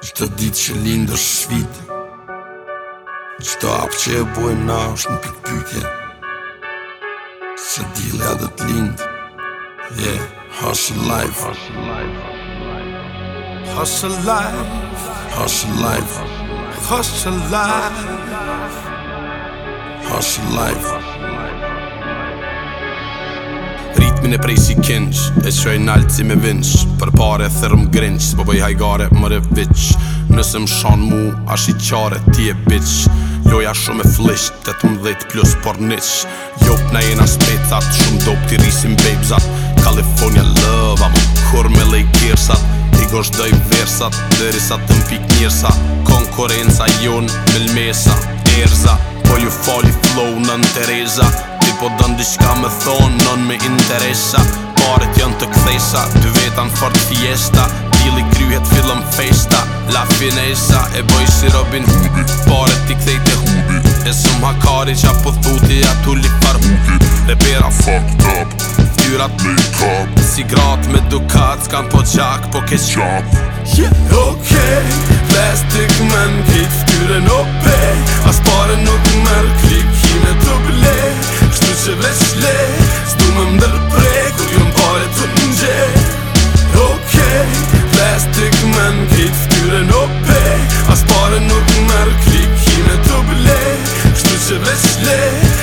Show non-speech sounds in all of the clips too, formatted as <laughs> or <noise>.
Qëtë ditë që lindë është shvite Qëtë apë që e bojmë na është në pikë pykje Se dile dhe të lindë Yeah, hustle life Hustle life Hustle life Hustle life Hustle life Hustle life, hustle life. Hustle life. Min e prej si kinsh E qoj nalt si me vinsh Për pare thërëm grinsh Së po bëj hajgare mëre vich Nëse më shon mu ashi qare ti e bitch Loja shumë e flisht Të të plus por nish Jop na jena spetat Shumë dop ti risim babesat California love Amo kur me lej kirsat gosht doj versat, dheri sa të mpik njërsa Konkurenca jon, melmesa, erza Po ju fali flow në në Tereza po dënë diçka me thonë Nën me interesa Paret janë të kthesa Dë vetan fort fiesta Dili kryhet fillëm festa La finesa e bëj Robin Hoodin Paret i kthejt e Hoodin E së më hakari që apo thuti a tu li par Hoodin Dhe pera fucked up Fyrat make up Sigrat me dukat s'kan po qak po kesh qap Yeah, okay Plastic man kit fkyre no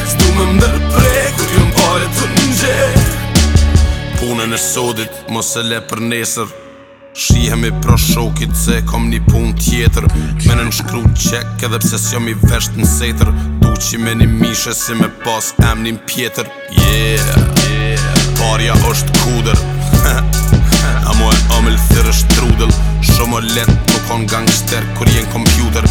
Vec du me mdërpre Kur ju mpare të njënxe Punën e sodit Mos e le për nesër Shihemi pro shokit se kom një pun tjetër Me në shkru qek edhe pse s'jom i vesht në setër Du që me një mishe si me pas emnin pjetër Yeah, yeah. Parja është kuder <laughs> A mu e omil thyrë trudel Shumë o letë, nuk gangster kur jenë kompjuter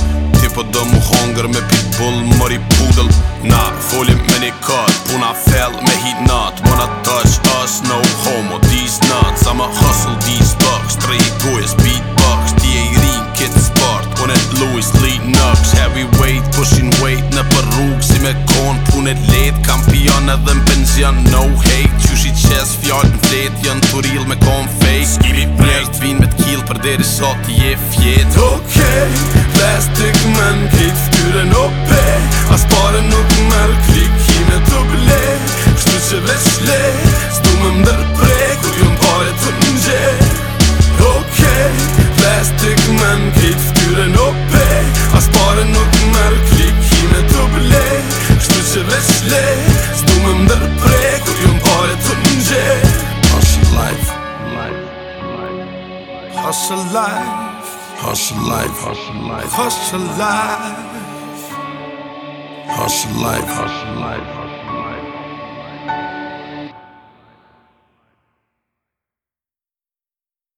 po do mu hongër me pitbull mori pudel Na folim me një kat, puna fell me hit nat Mona touch us, no homo, these nuts I'm a hustle, these bucks, tre i gojës, beatbox Ti e i rin, kitë sport, unë e Louis Lee Heavy Heavyweight, pushing weight, në për rrug, si me konë, Pune let, kampion edhe në penzion, no hate Qyshi qes, fjallë në flet, janë të real me konë fake Skimi prejt, vin me t'kill, për deri sot, ti je fjet okay Plastic man, kejtë ftyre në për, asë pare nuk me lë klikin e të blej Kështu që dhe shle, s'du me më dërpre, kur ju në pare të në gje Ok, plastic man, kejtë ftyre në për, asë pare nuk me lë klikin e të blej Kështu që dhe shle, s'du me më dërpre, kur ju në pare të në gje Hush life Hush life Hustle life. Hustle life. Hustle life. Hustle life. Hustle life.